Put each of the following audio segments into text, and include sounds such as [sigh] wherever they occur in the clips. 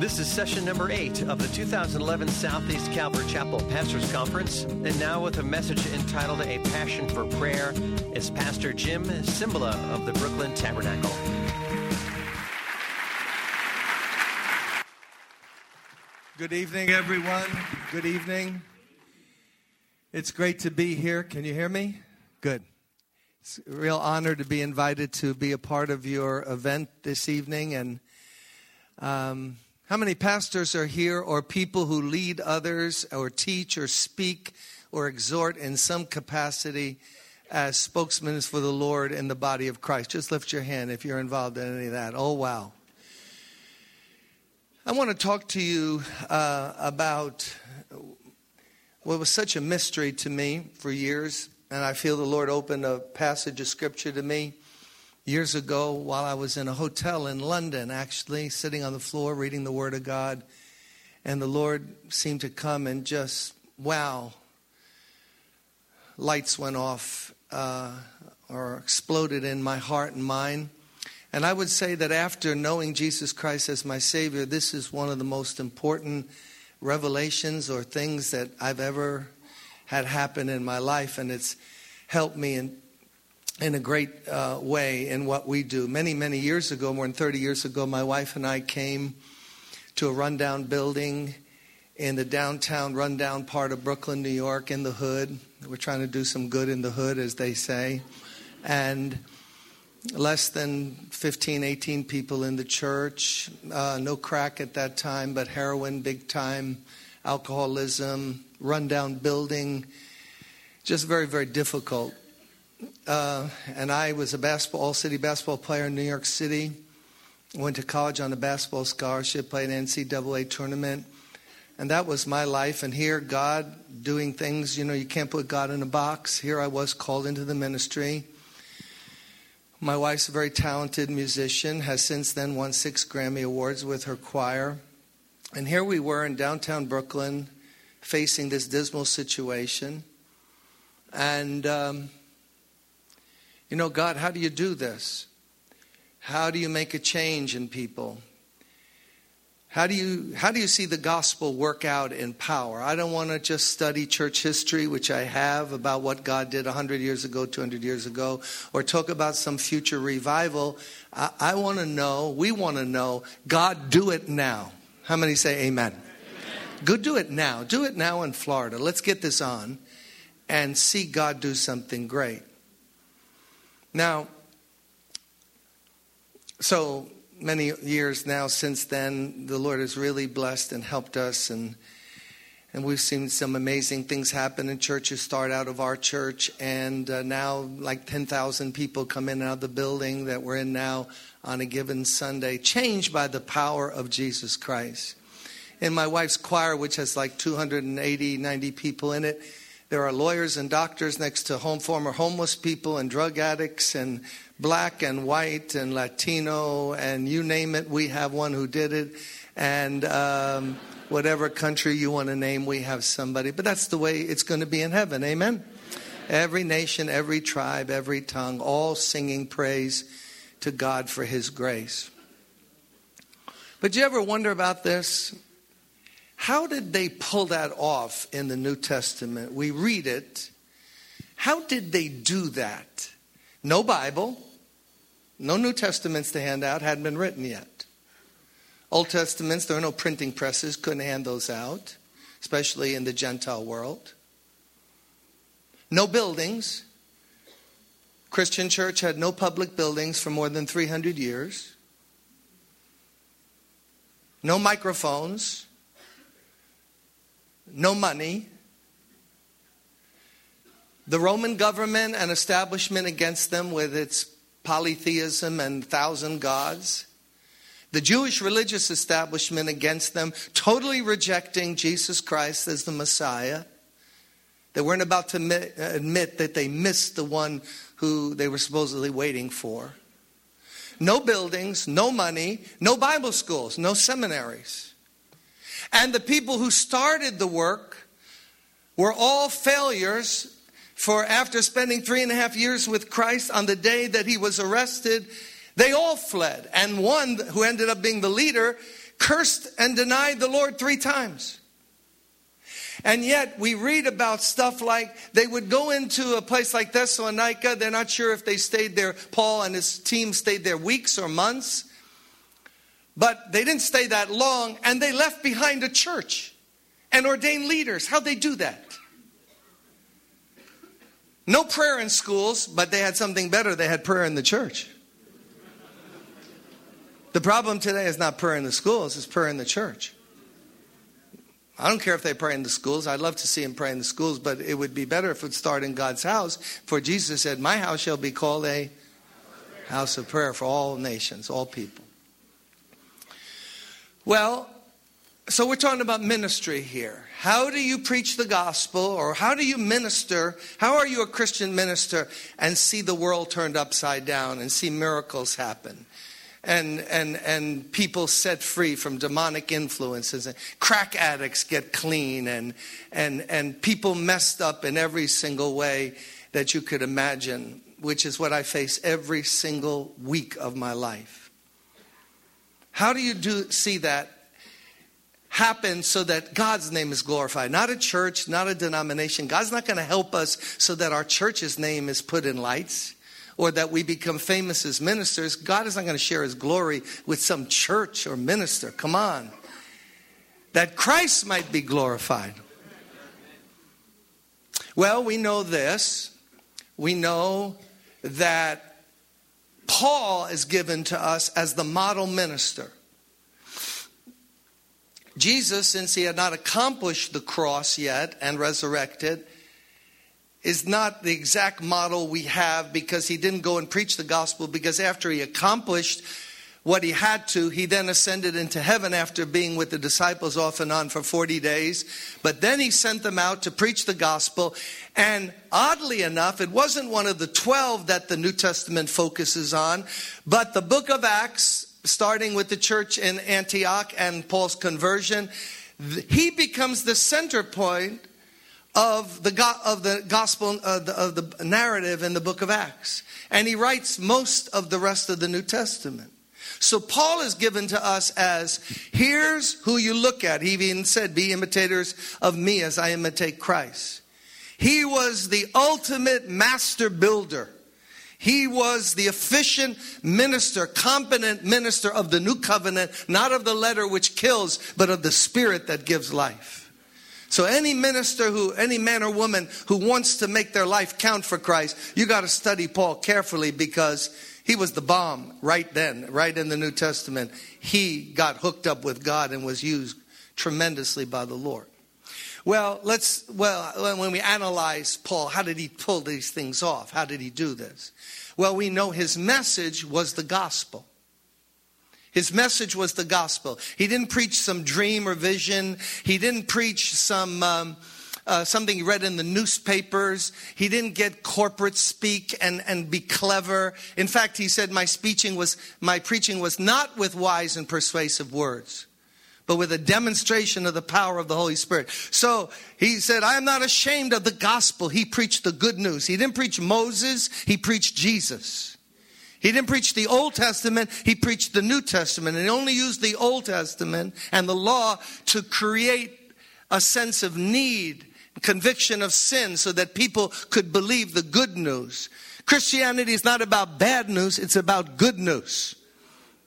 This is session number eight of the 2011 Southeast Calvary Chapel Pastors Conference. And now, with a message entitled A Passion for Prayer, is Pastor Jim Cymbala of the Brooklyn Tabernacle. Good evening, everyone. Good evening. It's great to be here. Can you hear me? Good. It's a real honor to be invited to be a part of your event this evening. And um, how many pastors are here or people who lead others or teach or speak or exhort in some capacity as spokesmen for the Lord and the body of Christ? Just lift your hand if you're involved in any of that. Oh, wow. I want to talk to you uh, about what was such a mystery to me for years, and I feel the Lord opened a passage of scripture to me years ago while I was in a hotel in London, actually, sitting on the floor reading the Word of God. And the Lord seemed to come and just, wow, lights went off uh, or exploded in my heart and mind. And I would say that after knowing Jesus Christ as my Savior, this is one of the most important revelations or things that I've ever had happen in my life. And it's helped me in, in a great uh, way in what we do. Many, many years ago, more than 30 years ago, my wife and I came to a rundown building in the downtown, rundown part of Brooklyn, New York, in the hood. We're trying to do some good in the hood, as they say. And less than 15, 18 people in the church. Uh, no crack at that time, but heroin big time, alcoholism, rundown building. Just very, very difficult. Uh, and I was a basketball, all city basketball player in New York City. Went to college on a basketball scholarship, played NCAA tournament. And that was my life. And here, God doing things, you know, you can't put God in a box. Here I was called into the ministry my wife's a very talented musician, has since then won six Grammy Awards with her choir. And here we were in downtown Brooklyn facing this dismal situation. And, um, you know, God, how do you do this? How do you make a change in people? How do you how do you see the gospel work out in power? I don't want to just study church history, which I have about what God did 100 years ago, 200 years ago, or talk about some future revival. I, I want to know, we want to know, God, do it now. How many say amen? amen? Go do it now. Do it now in Florida. Let's get this on and see God do something great. Now, so many years now since then, the Lord has really blessed and helped us, and and we've seen some amazing things happen in churches start out of our church, and uh, now like ten thousand people come in and out of the building that we're in now on a given Sunday, changed by the power of Jesus Christ. In my wife's choir, which has like 280, 90 people in it, there are lawyers and doctors next to home former homeless people and drug addicts and black and white and Latino and you name it, we have one who did it. And um, whatever country you want to name, we have somebody. But that's the way it's going to be in heaven. Amen? Every nation, every tribe, every tongue, all singing praise to God for his grace. But you ever wonder about this? How did they pull that off in the New Testament? We read it. How did they do that? No Bible, no New Testaments to hand out, hadn't been written yet. Old Testaments, there were no printing presses, couldn't hand those out, especially in the Gentile world. No buildings. Christian church had no public buildings for more than 300 years. No microphones. No money. The Roman government and establishment against them with its polytheism and thousand gods. The Jewish religious establishment against them, totally rejecting Jesus Christ as the Messiah. They weren't about to admit, uh, admit that they missed the one who they were supposedly waiting for. No buildings, no money, no Bible schools, no seminaries. And the people who started the work were all failures for after spending three and a half years with Christ, on the day that he was arrested, They all fled. And one who ended up being the leader cursed and denied the Lord three times. And yet we read about stuff like they would go into a place like Thessalonica. They're not sure if they stayed there. Paul and his team stayed there weeks or months. But they didn't stay that long and they left behind a church and ordained leaders. How'd they do that? No prayer in schools, but they had something better. They had prayer in the church. The problem today is not prayer in the schools, it's prayer in the church. I don't care if they pray in the schools. I'd love to see them pray in the schools, but it would be better if it started in God's house. For Jesus said, My house shall be called a house of prayer for all nations, all people. Well, so we're talking about ministry here. How do you preach the gospel or how do you minister? How are you a Christian minister and see the world turned upside down and see miracles happen? and, and, and people set free from demonic influences, and crack addicts get clean, and, and, and people messed up in every single way that you could imagine, which is what I face every single week of my life. How do you do, see that happen so that God's name is glorified? Not a church, not a denomination. God's not going to help us so that our church's name is put in lights or that we become famous as ministers, God is not going to share his glory with some church or minister. Come on. That Christ might be glorified. Well, we know this. We know that Paul is given to us as the model minister. Jesus, since he had not accomplished the cross yet and resurrected, is not the exact model we have because he didn't go and preach the gospel because after he accomplished what he had to, he then ascended into heaven after being with the disciples off and on for 40 days. But then he sent them out to preach the gospel. And oddly enough, it wasn't one of the 12 that the New Testament focuses on, but the book of Acts, starting with the church in Antioch and Paul's conversion, he becomes the center point of the, of the gospel, of the, of the narrative in the book of Acts. And he writes most of the rest of the New Testament. So Paul is given to us as here's who you look at. He even said, Be imitators of me as I imitate Christ. He was the ultimate master builder. He was the efficient minister, competent minister of the new covenant, not of the letter which kills, but of the spirit that gives life. So any minister who, any man or woman who wants to make their life count for Christ, you got to study Paul carefully because he was the bomb right then, right in the New Testament. He got hooked up with God and was used tremendously by the Lord. Well, let's, well, when we analyze Paul, how did he pull these things off? How did he do this? Well, we know his message was the gospel. His message was the gospel. He didn't preach some dream or vision. He didn't preach some um, uh, something he read in the newspapers. He didn't get corporate speak and, and be clever. In fact, he said, "My speeching was my preaching was not with wise and persuasive words." But with a demonstration of the power of the Holy Spirit. So he said, I am not ashamed of the gospel. He preached the good news. He didn't preach Moses, he preached Jesus. He didn't preach the Old Testament, he preached the New Testament. And he only used the Old Testament and the law to create a sense of need, conviction of sin, so that people could believe the good news. Christianity is not about bad news, it's about good news.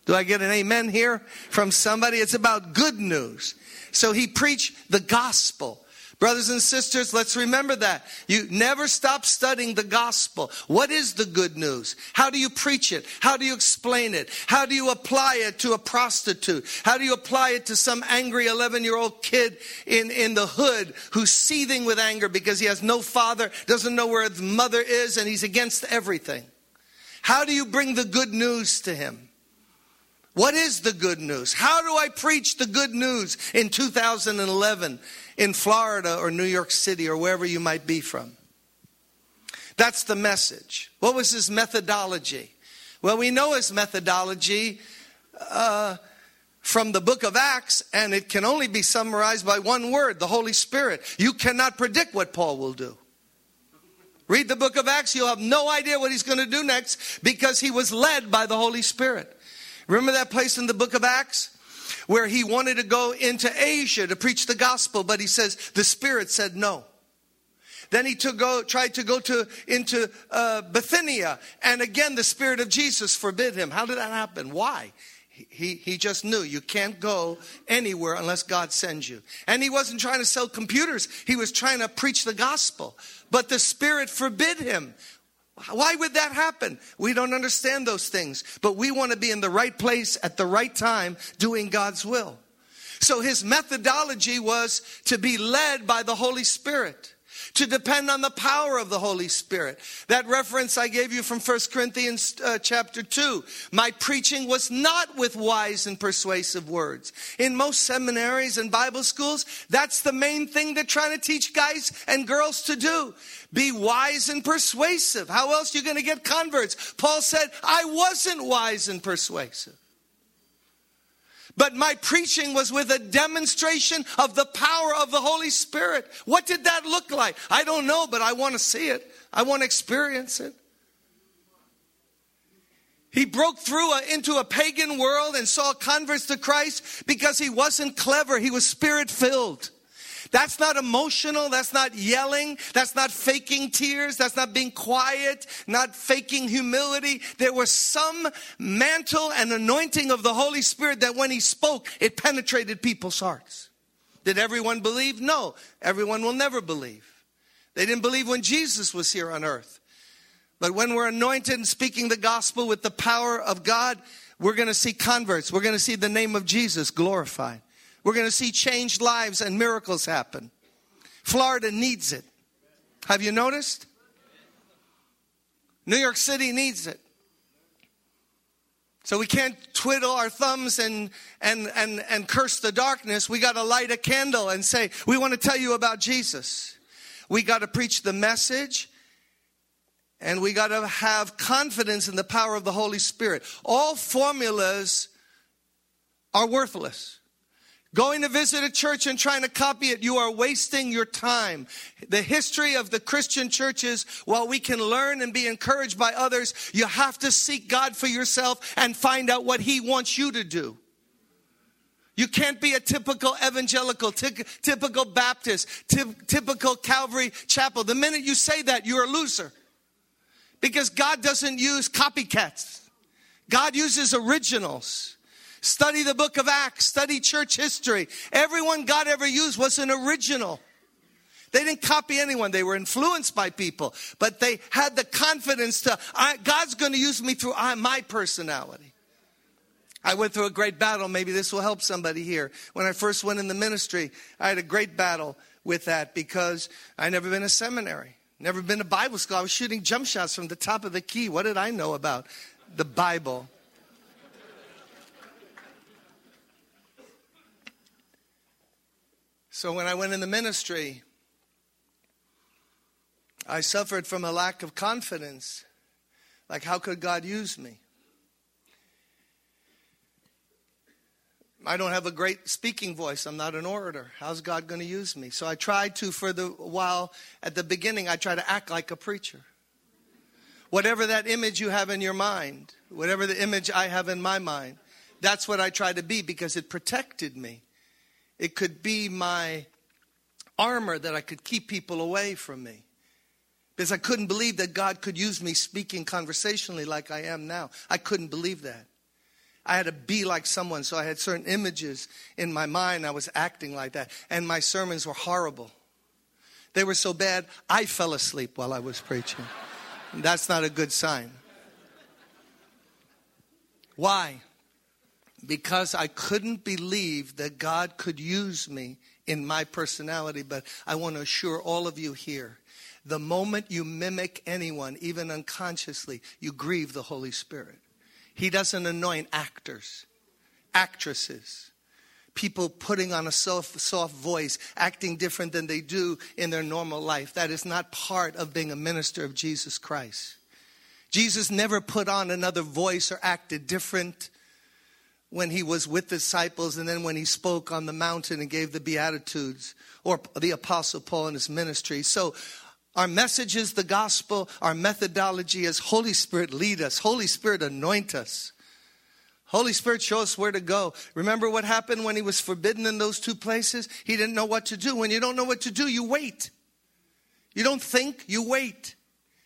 Do I get an amen here from somebody? It's about good news. So he preached the gospel. Brothers and sisters, let's remember that. You never stop studying the gospel. What is the good news? How do you preach it? How do you explain it? How do you apply it to a prostitute? How do you apply it to some angry 11 year old kid in, in the hood who's seething with anger because he has no father, doesn't know where his mother is, and he's against everything? How do you bring the good news to him? What is the good news? How do I preach the good news in 2011? In Florida or New York City or wherever you might be from. That's the message. What was his methodology? Well, we know his methodology uh, from the book of Acts, and it can only be summarized by one word the Holy Spirit. You cannot predict what Paul will do. Read the book of Acts, you'll have no idea what he's going to do next because he was led by the Holy Spirit. Remember that place in the book of Acts? Where he wanted to go into Asia to preach the gospel, but he says the Spirit said no. Then he to go, tried to go to, into uh, Bithynia, and again the Spirit of Jesus forbid him. How did that happen? Why? He, he just knew you can't go anywhere unless God sends you. And he wasn't trying to sell computers, he was trying to preach the gospel. But the Spirit forbid him. Why would that happen? We don't understand those things, but we want to be in the right place at the right time doing God's will. So his methodology was to be led by the Holy Spirit to depend on the power of the Holy Spirit. That reference I gave you from 1 Corinthians uh, chapter 2. My preaching was not with wise and persuasive words. In most seminaries and Bible schools, that's the main thing they're trying to teach guys and girls to do. Be wise and persuasive. How else are you going to get converts? Paul said, I wasn't wise and persuasive. But my preaching was with a demonstration of the power of the Holy Spirit. What did that look like? I don't know, but I want to see it. I want to experience it. He broke through into a pagan world and saw converts to Christ because he wasn't clever. He was spirit filled. That's not emotional. That's not yelling. That's not faking tears. That's not being quiet, not faking humility. There was some mantle and anointing of the Holy Spirit that when he spoke, it penetrated people's hearts. Did everyone believe? No. Everyone will never believe. They didn't believe when Jesus was here on earth. But when we're anointed and speaking the gospel with the power of God, we're going to see converts. We're going to see the name of Jesus glorified. We're going to see changed lives and miracles happen. Florida needs it. Have you noticed? New York City needs it. So we can't twiddle our thumbs and, and, and, and curse the darkness. We got to light a candle and say, we want to tell you about Jesus. We got to preach the message and we got to have confidence in the power of the Holy Spirit. All formulas are worthless. Going to visit a church and trying to copy it, you are wasting your time. The history of the Christian churches, while we can learn and be encouraged by others, you have to seek God for yourself and find out what He wants you to do. You can't be a typical evangelical, typical Baptist, typical Calvary chapel. The minute you say that, you're a loser. Because God doesn't use copycats. God uses originals. Study the book of Acts, study church history. Everyone God ever used was an original. They didn't copy anyone. They were influenced by people, but they had the confidence to, God's going to use me through my personality. I went through a great battle. Maybe this will help somebody here. When I first went in the ministry, I had a great battle with that because I never been a seminary, never been a Bible school. I was shooting jump shots from the top of the key. What did I know about the Bible? So when I went in the ministry, I suffered from a lack of confidence. Like, how could God use me? I don't have a great speaking voice. I'm not an orator. How's God going to use me? So I tried to, for the while at the beginning, I tried to act like a preacher. Whatever that image you have in your mind, whatever the image I have in my mind, that's what I tried to be because it protected me. It could be my armor that I could keep people away from me. Because I couldn't believe that God could use me speaking conversationally like I am now. I couldn't believe that. I had to be like someone, so I had certain images in my mind. I was acting like that. And my sermons were horrible. They were so bad, I fell asleep while I was preaching. That's not a good sign. Why? Because I couldn't believe that God could use me in my personality. But I want to assure all of you here the moment you mimic anyone, even unconsciously, you grieve the Holy Spirit. He doesn't anoint actors, actresses, people putting on a soft, soft voice, acting different than they do in their normal life. That is not part of being a minister of Jesus Christ. Jesus never put on another voice or acted different when he was with the disciples and then when he spoke on the mountain and gave the Beatitudes, or the Apostle Paul in his ministry. So Our message is the gospel. Our methodology is Holy Spirit lead us. Holy Spirit anoint us. Holy Spirit show us where to go. Remember what happened when he was forbidden in those two places? He didn't know what to do. When you don't know what to do, you wait. You don't think, you wait.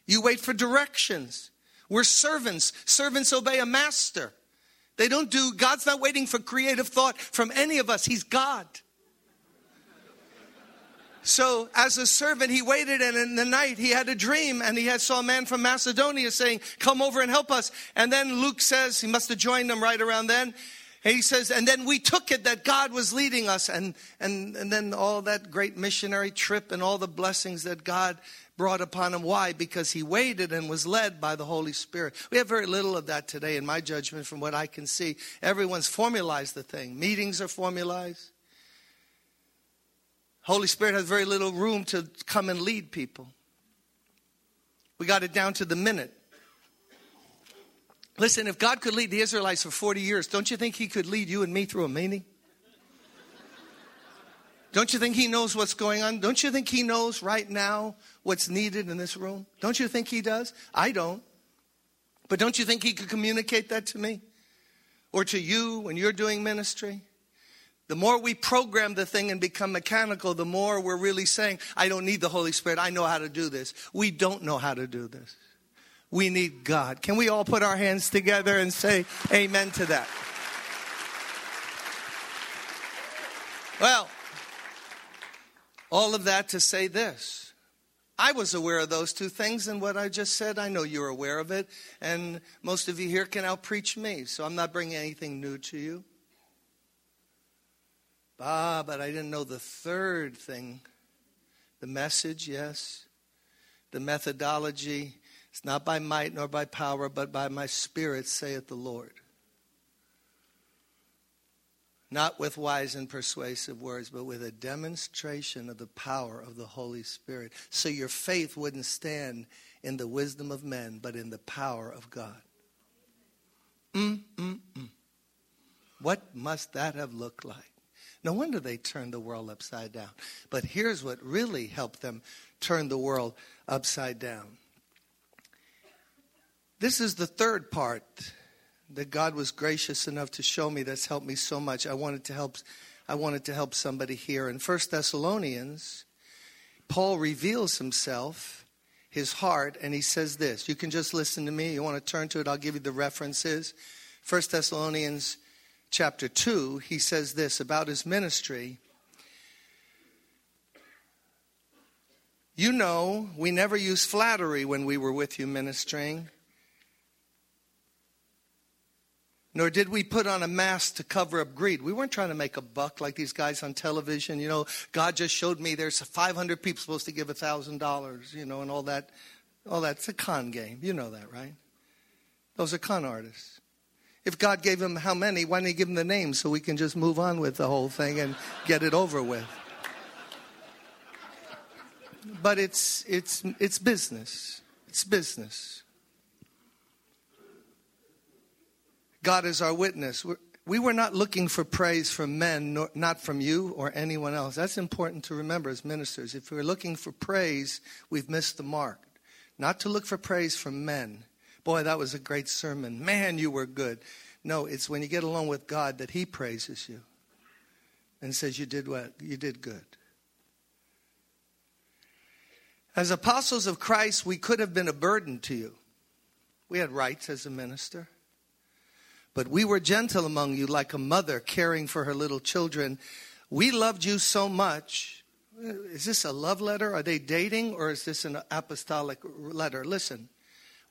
You wait for directions. We're servants. Servants obey a master. They don't do, God's not waiting for creative thought from any of us. He's God. So, as a servant, he waited, and in the night he had a dream, and he had saw a man from Macedonia saying, "Come over and help us." And then Luke says he must have joined them right around then. And he says, and then we took it that God was leading us, and and and then all that great missionary trip and all the blessings that God brought upon him. Why? Because he waited and was led by the Holy Spirit. We have very little of that today, in my judgment, from what I can see. Everyone's formalized the thing. Meetings are formalized. Holy Spirit has very little room to come and lead people. We got it down to the minute. Listen, if God could lead the Israelites for 40 years, don't you think He could lead you and me through a meeting? Don't you think He knows what's going on? Don't you think He knows right now what's needed in this room? Don't you think He does? I don't. But don't you think He could communicate that to me? Or to you when you're doing ministry? The more we program the thing and become mechanical, the more we're really saying, I don't need the Holy Spirit. I know how to do this. We don't know how to do this. We need God. Can we all put our hands together and say amen to that? Well, all of that to say this. I was aware of those two things, and what I just said, I know you're aware of it, and most of you here can outpreach me, so I'm not bringing anything new to you. Ah, but I didn't know the third thing. The message, yes. The methodology. It's not by might nor by power, but by my spirit, saith the Lord. Not with wise and persuasive words, but with a demonstration of the power of the Holy Spirit. So your faith wouldn't stand in the wisdom of men, but in the power of God. Mm, mm, mm. What must that have looked like? No wonder they turned the world upside down. But here's what really helped them turn the world upside down. This is the third part that God was gracious enough to show me that's helped me so much. I wanted to help I wanted to help somebody here. In 1 Thessalonians, Paul reveals himself, his heart, and he says this. You can just listen to me. You want to turn to it, I'll give you the references. 1 Thessalonians chapter 2, he says this about his ministry. You know, we never used flattery when we were with you ministering. Nor did we put on a mask to cover up greed. We weren't trying to make a buck like these guys on television. You know, God just showed me there's 500 people supposed to give $1,000, you know, and all that. All that's a con game. You know that, right? Those are con artists. If God gave him how many, why didn't he give him the names so we can just move on with the whole thing and get it over with? But it's, it's, it's business. It's business. God is our witness. We're, we were not looking for praise from men, nor, not from you or anyone else. That's important to remember as ministers. If we're looking for praise, we've missed the mark. Not to look for praise from men, Boy, that was a great sermon. Man, you were good. No, it's when you get along with God that He praises you and says, You did what? You did good. As apostles of Christ, we could have been a burden to you. We had rights as a minister. But we were gentle among you, like a mother caring for her little children. We loved you so much. Is this a love letter? Are they dating or is this an apostolic letter? Listen,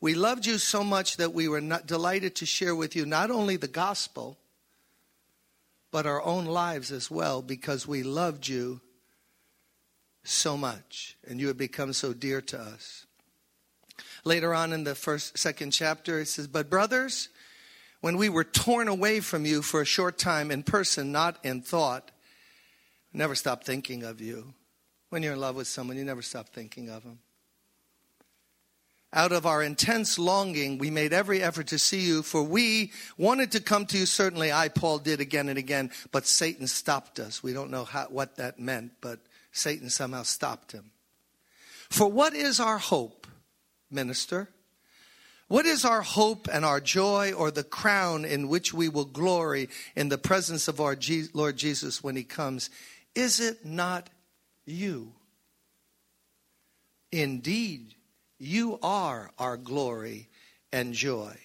we loved you so much that we were delighted to share with you not only the gospel, but our own lives as well, because we loved you so much and you had become so dear to us. Later on in the first, second chapter, it says, But brothers, when we were torn away from you for a short time in person, not in thought, never stop thinking of you. When you're in love with someone, you never stop thinking of them. Out of our intense longing, we made every effort to see you, for we wanted to come to you. Certainly, I, Paul, did again and again, but Satan stopped us. We don't know how, what that meant, but Satan somehow stopped him. For what is our hope, minister? What is our hope and our joy or the crown in which we will glory in the presence of our Lord Jesus when he comes? Is it not you? Indeed, you are our glory and joy.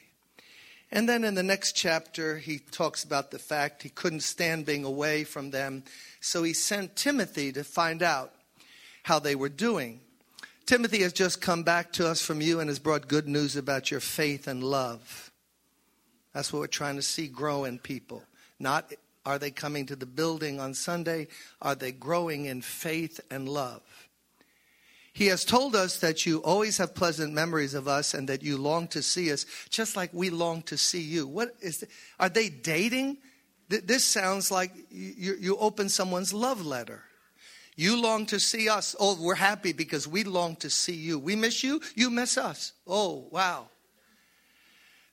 And then in the next chapter, he talks about the fact he couldn't stand being away from them. So he sent Timothy to find out how they were doing. Timothy has just come back to us from you and has brought good news about your faith and love. That's what we're trying to see grow in people. Not are they coming to the building on Sunday, are they growing in faith and love? He has told us that you always have pleasant memories of us and that you long to see us, just like we long to see you. What is? The, are they dating? This sounds like you, you open someone's love letter. You long to see us. Oh, we're happy because we long to see you. We miss you. You miss us. Oh, wow.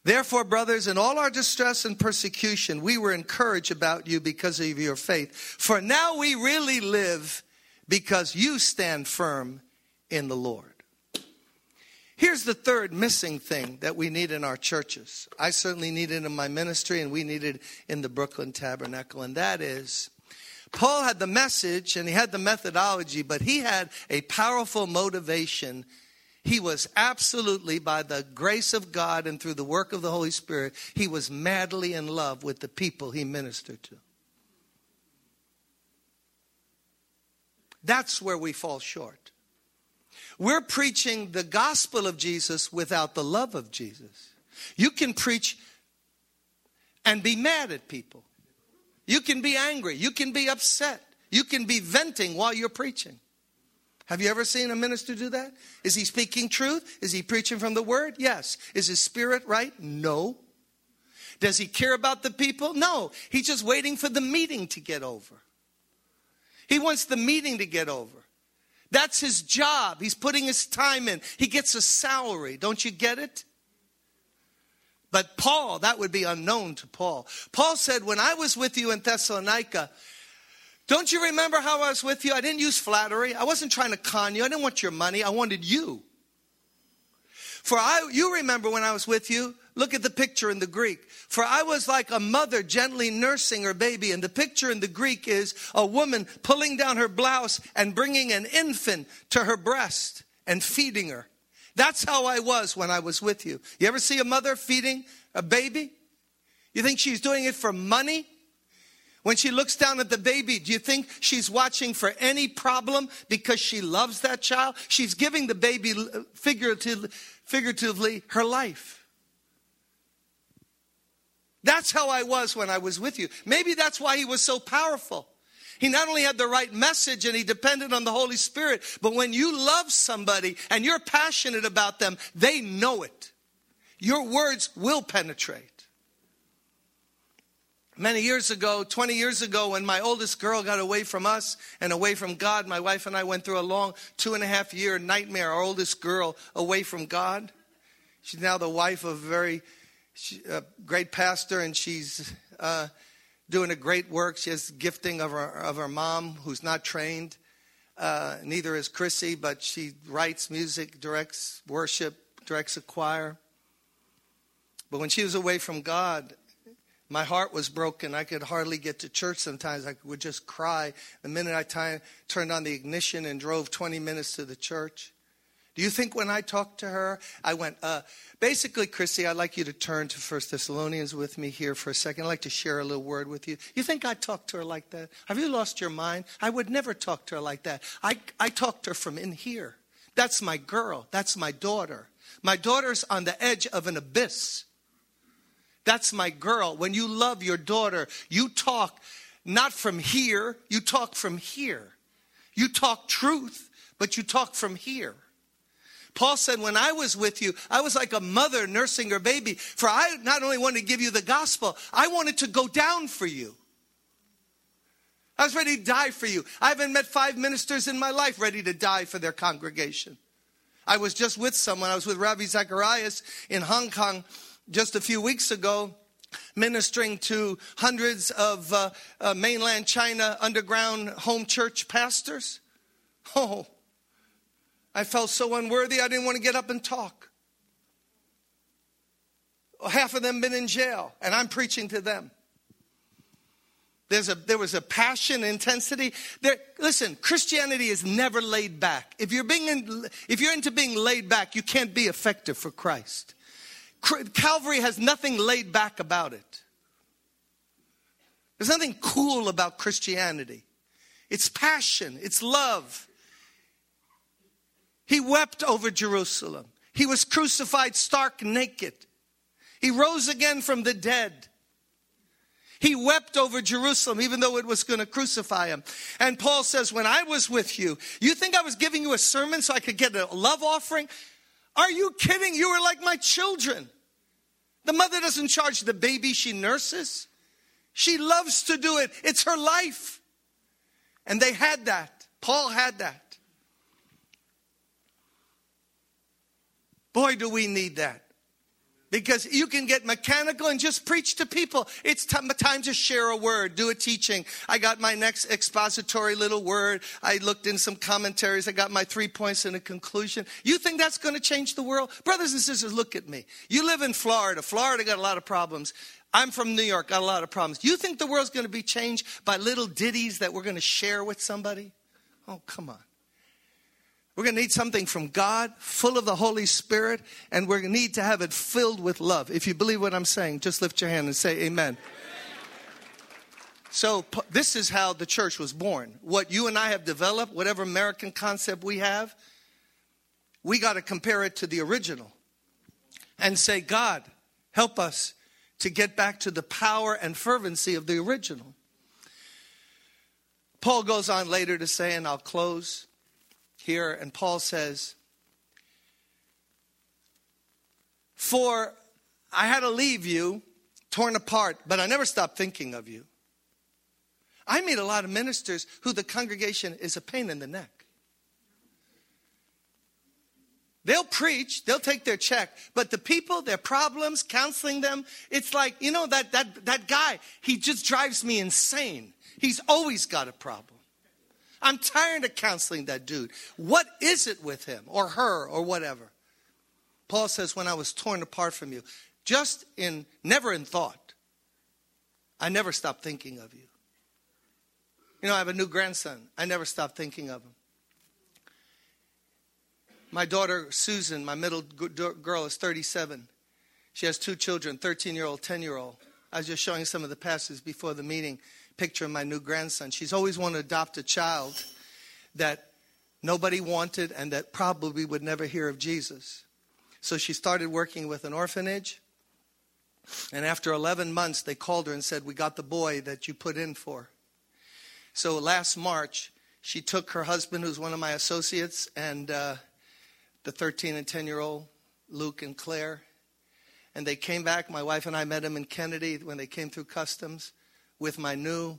Therefore, brothers, in all our distress and persecution, we were encouraged about you because of your faith. For now we really live because you stand firm in the Lord. Here's the third missing thing that we need in our churches. I certainly need it in my ministry, and we need it in the Brooklyn Tabernacle, and that is Paul had the message and he had the methodology, but he had a powerful motivation. He was absolutely, by the grace of God and through the work of the Holy Spirit, he was madly in love with the people he ministered to. That's where we fall short. We're preaching the gospel of Jesus without the love of Jesus. You can preach and be mad at people. You can be angry. You can be upset. You can be venting while you're preaching. Have you ever seen a minister do that? Is he speaking truth? Is he preaching from the word? Yes. Is his spirit right? No. Does he care about the people? No. He's just waiting for the meeting to get over. He wants the meeting to get over. That's his job. He's putting his time in. He gets a salary. Don't you get it? But Paul, that would be unknown to Paul. Paul said, When I was with you in Thessalonica, don't you remember how I was with you? I didn't use flattery. I wasn't trying to con you. I didn't want your money. I wanted you. For I, you remember when I was with you, Look at the picture in the Greek. For I was like a mother gently nursing her baby. And the picture in the Greek is a woman pulling down her blouse and bringing an infant to her breast and feeding her. That's how I was when I was with you. You ever see a mother feeding a baby? You think she's doing it for money? When she looks down at the baby, do you think she's watching for any problem because she loves that child? She's giving the baby figuratively, figuratively her life. That's how I was when I was with you. Maybe that's why he was so powerful. He not only had the right message and he depended on the Holy Spirit, but when you love somebody and you're passionate about them, they know it. Your words will penetrate. Many years ago, 20 years ago, when my oldest girl got away from us and away from God, my wife and I went through a long two and a half year nightmare. Our oldest girl away from God. She's now the wife of a very she, a great pastor, and she's uh, doing a great work. She has gifting of her of her mom, who's not trained. Uh, neither is Chrissy, but she writes music, directs worship, directs a choir. But when she was away from God, my heart was broken. I could hardly get to church sometimes. I would just cry the minute I t- turned on the ignition and drove 20 minutes to the church. Do you think when I talked to her, I went, uh, basically, Chrissy, I'd like you to turn to First Thessalonians with me here for a second. I'd like to share a little word with you. You think I talked to her like that? Have you lost your mind? I would never talk to her like that. I, I talked to her from in here. That's my girl. That's my daughter. My daughter's on the edge of an abyss. That's my girl. When you love your daughter, you talk not from here, you talk from here. You talk truth, but you talk from here. Paul said, When I was with you, I was like a mother nursing her baby. For I not only wanted to give you the gospel, I wanted to go down for you. I was ready to die for you. I haven't met five ministers in my life ready to die for their congregation. I was just with someone, I was with Ravi Zacharias in Hong Kong just a few weeks ago, ministering to hundreds of uh, uh, mainland China underground home church pastors. [laughs] Oh, I felt so unworthy, I didn't want to get up and talk. Half of them been in jail, and I'm preaching to them. There's a, there was a passion, intensity. There, listen, Christianity is never laid back. If you're, being in, if you're into being laid back, you can't be effective for Christ. Calvary has nothing laid back about it. There's nothing cool about Christianity. It's passion, it's love. He wept over Jerusalem. He was crucified stark naked. He rose again from the dead. He wept over Jerusalem, even though it was going to crucify him. And Paul says, When I was with you, you think I was giving you a sermon so I could get a love offering? Are you kidding? You were like my children. The mother doesn't charge the baby she nurses, she loves to do it, it's her life. And they had that. Paul had that. Boy, do we need that because you can get mechanical and just preach to people. It's time to share a word, do a teaching. I got my next expository little word. I looked in some commentaries. I got my three points and a conclusion. You think that's going to change the world? Brothers and sisters, look at me. You live in Florida. Florida got a lot of problems. I'm from New York, got a lot of problems. You think the world's going to be changed by little ditties that we're going to share with somebody? Oh, come on. We're going to need something from God, full of the Holy Spirit, and we're going to need to have it filled with love. If you believe what I'm saying, just lift your hand and say amen. So, this is how the church was born. What you and I have developed, whatever American concept we have, we got to compare it to the original and say, God, help us to get back to the power and fervency of the original. Paul goes on later to say, and I'll close here, and Paul says, For I had to leave you torn apart, but I never stopped thinking of you. I meet a lot of ministers who the congregation is a pain in the neck. They'll preach, they'll take their check, but the people, their problems, counseling them, it's like, you know, that, that, that guy, he just drives me insane. He's always got a problem. I'm tired of counseling that dude. What is it with him or her or whatever? Paul says, When I was torn apart from you, just in, never in thought, I never stopped thinking of you. You know, I have a new grandson. I never stopped thinking of him. My daughter, Susan, my middle girl, is 37. She has two children 13 year old, 10 year old. I was just showing some of the pastors before the meeting picture of my new grandson. She's always wanted to adopt a child that nobody wanted and that probably would never hear of Jesus. So she started working with an orphanage. And after 11 months, they called her and said, We got the boy that you put in for. So last March, she took her husband, who's one of my associates, and uh, the 13 and 10 year old Luke and Claire. And they came back. My wife and I met them in Kennedy when they came through customs with my new,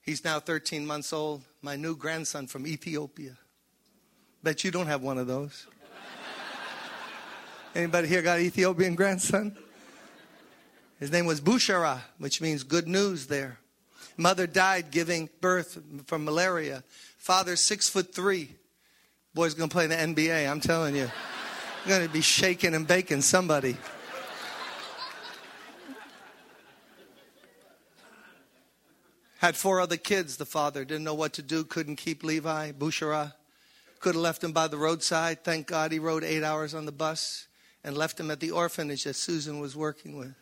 he's now 13 months old, my new grandson from Ethiopia. Bet you don't have one of those. [laughs] Anybody here got Ethiopian grandson? His name was Bushara, which means good news there. Mother died giving birth from malaria. Father, six foot three. Boy's gonna play in the NBA, I'm telling you. [laughs] gonna be shaking and baking somebody. Had four other kids, the father. Didn't know what to do, couldn't keep Levi, Bushara. Could have left him by the roadside. Thank God he rode eight hours on the bus and left him at the orphanage that Susan was working with.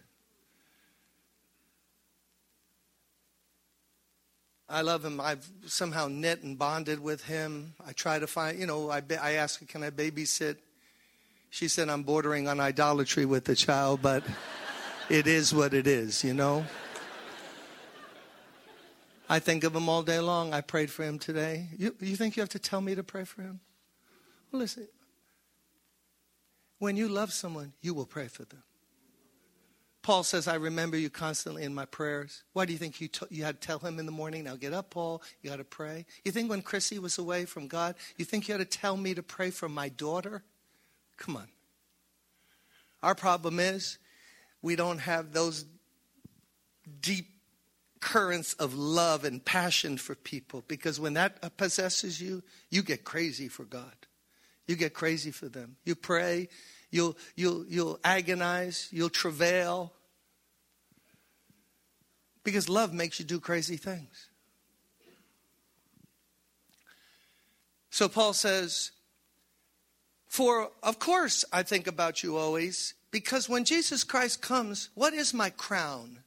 I love him. I've somehow knit and bonded with him. I try to find, you know, I, I asked her, can I babysit? She said, I'm bordering on idolatry with the child, but [laughs] it is what it is, you know? I think of him all day long. I prayed for him today. You, you think you have to tell me to pray for him? Well, listen. When you love someone, you will pray for them. Paul says, I remember you constantly in my prayers. Why do you think you, t- you had to tell him in the morning, now get up, Paul, you got to pray? You think when Chrissy was away from God, you think you had to tell me to pray for my daughter? Come on. Our problem is we don't have those deep currents of love and passion for people because when that possesses you, you get crazy for God. You get crazy for them. You pray, you'll, you'll, you'll agonize, you'll travail. Because love makes you do crazy things. So Paul says, For of course I think about you always, because when Jesus Christ comes, what is my crown?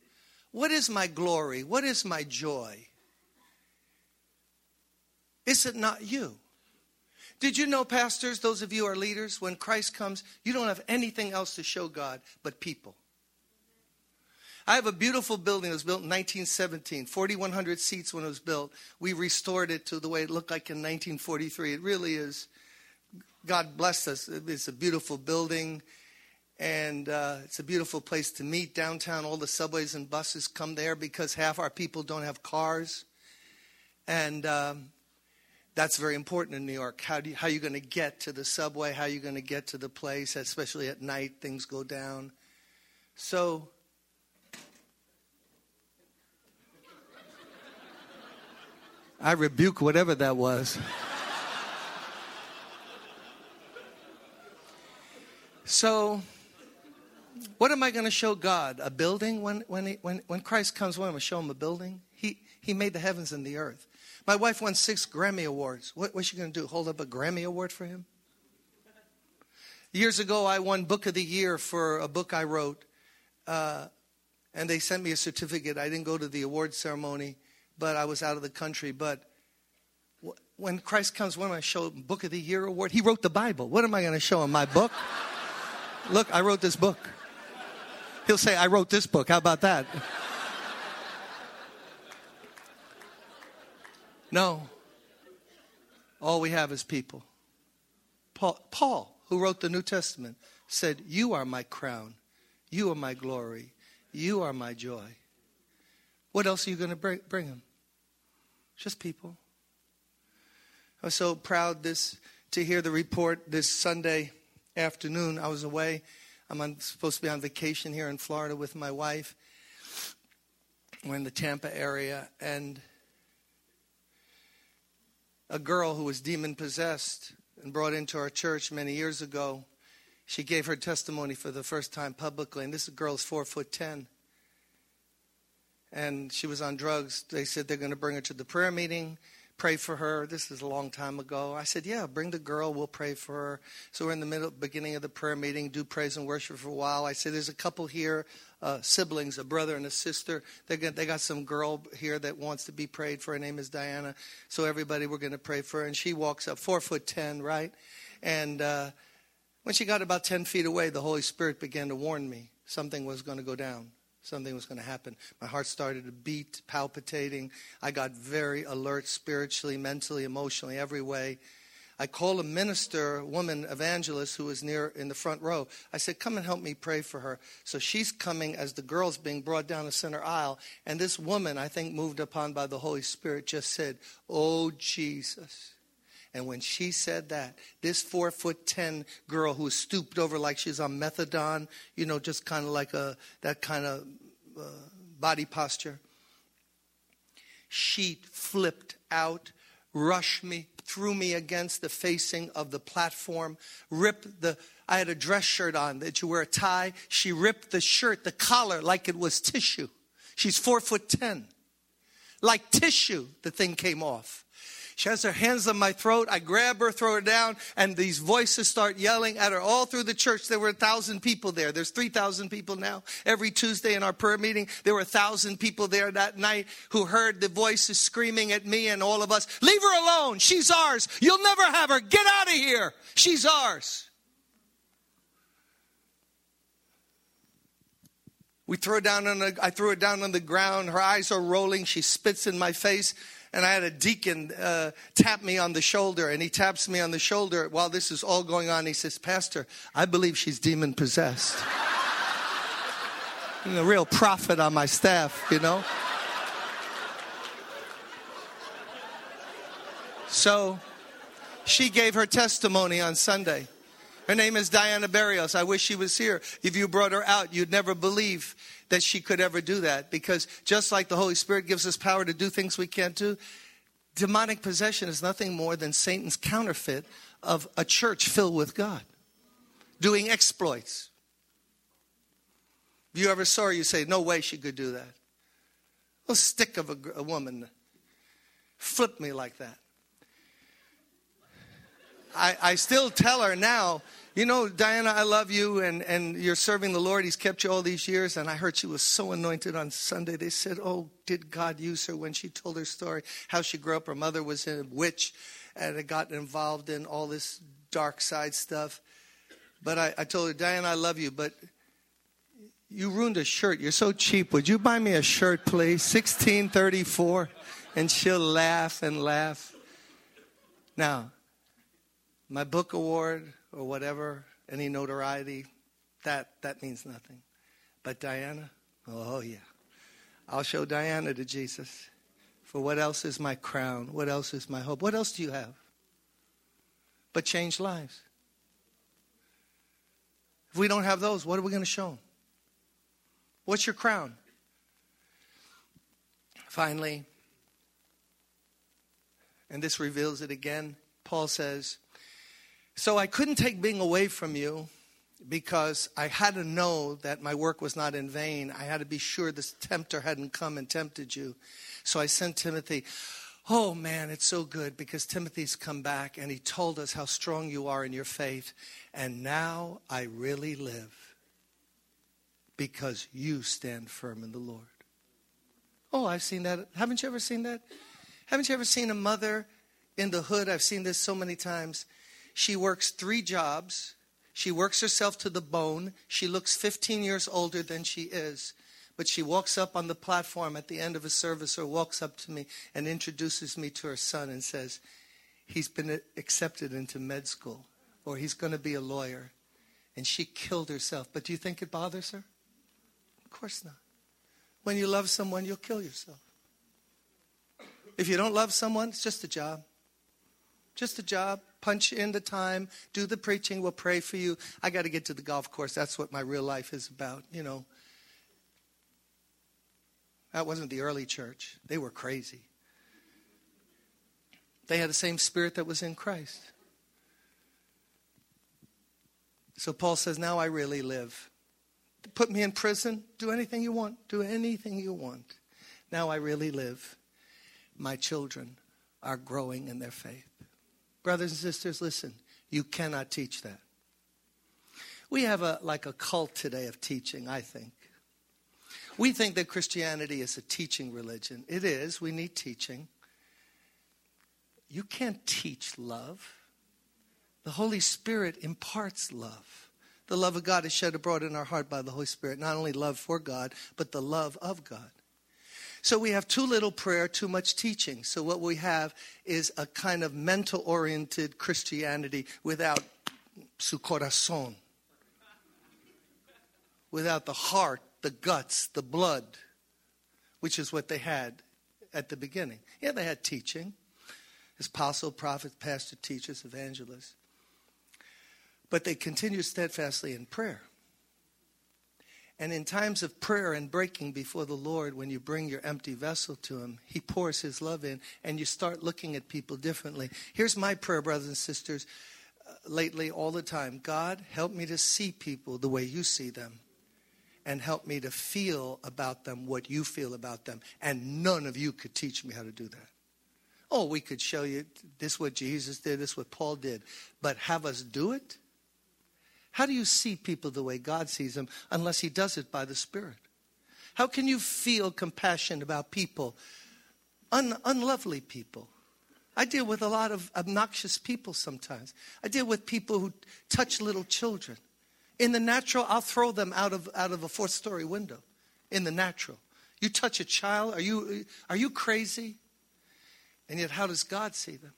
What is my glory? What is my joy? Is it not you? Did you know, pastors, those of you are leaders, when Christ comes, you don't have anything else to show God but people. I have a beautiful building that was built in 1917, 4,100 seats when it was built. We restored it to the way it looked like in 1943. It really is. God bless us. It's a beautiful building, and uh, it's a beautiful place to meet downtown. All the subways and buses come there because half our people don't have cars, and um, that's very important in New York. How, do you, how are you going to get to the subway? How are you going to get to the place? Especially at night, things go down. So I rebuke whatever that was. so, what am I going to show God? A building? When, when, he, when, when Christ comes, what am I going to show him a building? He, he made the heavens and the earth. My wife won six Grammy Awards. What, what's she going to do? Hold up a Grammy Award for him? Years ago, I won Book of the Year for a book I wrote. Uh, and they sent me a certificate. I didn't go to the award ceremony but I was out of the country. But when Christ comes, what am I show him? Book of the Year award? He wrote the Bible. What am I going to show him? My book? Look, I wrote this book. He'll say, I wrote this book. How about that? No. All we have is people. Paul, Paul, who wrote the New Testament, said, You are my crown. You are my glory. You are my joy. What else are you going to bring, bring him? Just people. I was so proud this to hear the report this Sunday afternoon. I was away. I'm on, supposed to be on vacation here in Florida with my wife. We're in the Tampa area, and a girl who was demon possessed and brought into our church many years ago. She gave her testimony for the first time publicly, and this girl is four foot ten and she was on drugs. They said they're going to bring her to the prayer meeting, pray for her. This is a long time ago. I said, "Yeah, bring the girl. We'll pray for her." So we're in the middle, beginning of the prayer meeting, do praise and worship for a while. I said, "There's a couple here, uh, siblings, a brother and a sister. They got they got some girl here that wants to be prayed for. Her name is Diana. So everybody, we're going to pray for her." And she walks up, four foot ten, right? And uh, when she got about ten feet away, the Holy Spirit began to warn me something was going to go down something was going to happen. My heart started to beat, palpitating. I got very alert spiritually, mentally, emotionally, every way. I called a minister, woman evangelist who was near in the front row. I said, Come and help me pray for her. So she's coming as the girl's being brought down the center aisle. And this woman, I think moved upon by the Holy Spirit, just said, Oh, Jesus. And when she said that, this four foot ten girl who was stooped over like she's on methadone, you know, just kind of like a that kind of uh, body posture, she flipped out, rushed me, threw me against the facing of the platform, ripped the. I had a dress shirt on that you wear a tie. She ripped the shirt, the collar, like it was tissue. She's four foot ten. Like tissue, the thing came off. She has her hands on my throat. I grab her, throw her down, and these voices start yelling at her all through the church. There were a thousand people there. There's 3,000 people now. Every Tuesday in our prayer meeting, there were a thousand people there that night who heard the voices screaming at me and all of us, Leave her alone. She's ours. You'll never have her. Get out of here. She's ours. We throw down on the, I threw her down on the ground. Her eyes are rolling. She spits in my face and I had a deacon uh, tap me on the shoulder, and he taps me on the shoulder while this is all going on. He says, Pastor, I believe she's demon possessed. a real prophet on my staff, you know. So she gave her testimony on Sunday. Her name is Diana Barrios. I wish she was here. If you brought her out, you'd never believe that she could ever do that because just like the Holy Spirit gives us power to do things we can't do, demonic possession is nothing more than Satan's counterfeit of a church filled with God, doing exploits. If you ever saw her, you say, No way she could do that. A stick of a, a woman flipped me like that. I, I still tell her now, you know, Diana, I love you and, and you're serving the Lord. He's kept you all these years. And I heard she was so anointed on Sunday. They said, Oh, did God use her when she told her story? How she grew up. Her mother was a witch and had gotten involved in all this dark side stuff. But I, I told her, Diana, I love you, but you ruined a shirt. You're so cheap. Would you buy me a shirt, please? 1634. And she'll laugh and laugh. Now, my book award or whatever, any notoriety, that, that means nothing. But Diana, oh yeah. I'll show Diana to Jesus. For what else is my crown? What else is my hope? What else do you have? But change lives. If we don't have those, what are we going to show them? What's your crown? Finally, and this reveals it again, Paul says, so I couldn't take being away from you because I had to know that my work was not in vain. I had to be sure this tempter hadn't come and tempted you. So I sent Timothy. Oh man, it's so good because Timothy's come back and he told us how strong you are in your faith. And now I really live because you stand firm in the Lord. Oh, I've seen that. Haven't you ever seen that? Haven't you ever seen a mother in the hood? I've seen this so many times she works three jobs. She works herself to the bone. She looks 15 years older than she is. But she walks up on the platform at the end of a service or walks up to me and introduces me to her son and says, He's been accepted into med school or he's going to be a lawyer. And she killed herself. But do you think it bothers her? Of course not. When you love someone, you'll kill yourself. If you don't love someone, it's just a job. Just a job punch in the time, do the preaching, we'll pray for you. I got to get to the golf course. That's what my real life is about, you know. That wasn't the early church. They were crazy. They had the same spirit that was in Christ. So Paul says, Now I really live. Put me in prison, do anything you want, do anything you want. Now I really live. My children are growing in their faith. Brothers and sisters, listen, you cannot teach that. We have a like a cult today of teaching, I think. We think that Christianity is a teaching religion. It is. We need teaching. You can't teach love. The Holy Spirit imparts love. The love of God is shed abroad in our heart by the Holy Spirit. Not only love for God, but the love of God. So we have too little prayer, too much teaching. So what we have is a kind of mental oriented Christianity without su corazon, without the heart, the guts, the blood, which is what they had at the beginning. Yeah, they had teaching apostle, prophet, pastor, teachers, evangelists. But they continued steadfastly in prayer. And in times of prayer and breaking before the Lord, when you bring your empty vessel to Him, He pours His love in and you start looking at people differently. Here's my prayer, brothers and sisters, uh, lately, all the time God, help me to see people the way you see them and help me to feel about them what you feel about them. And none of you could teach me how to do that. Oh, we could show you this what Jesus did, this what Paul did, but have us do it? How do you see people the way God sees them unless He does it by the Spirit? How can you feel compassion about people, un- unlovely people? I deal with a lot of obnoxious people sometimes. I deal with people who touch little children. In the natural, I'll throw them out of, out of a fourth story window. In the natural. You touch a child, are you, are you crazy? And yet, how does God see them?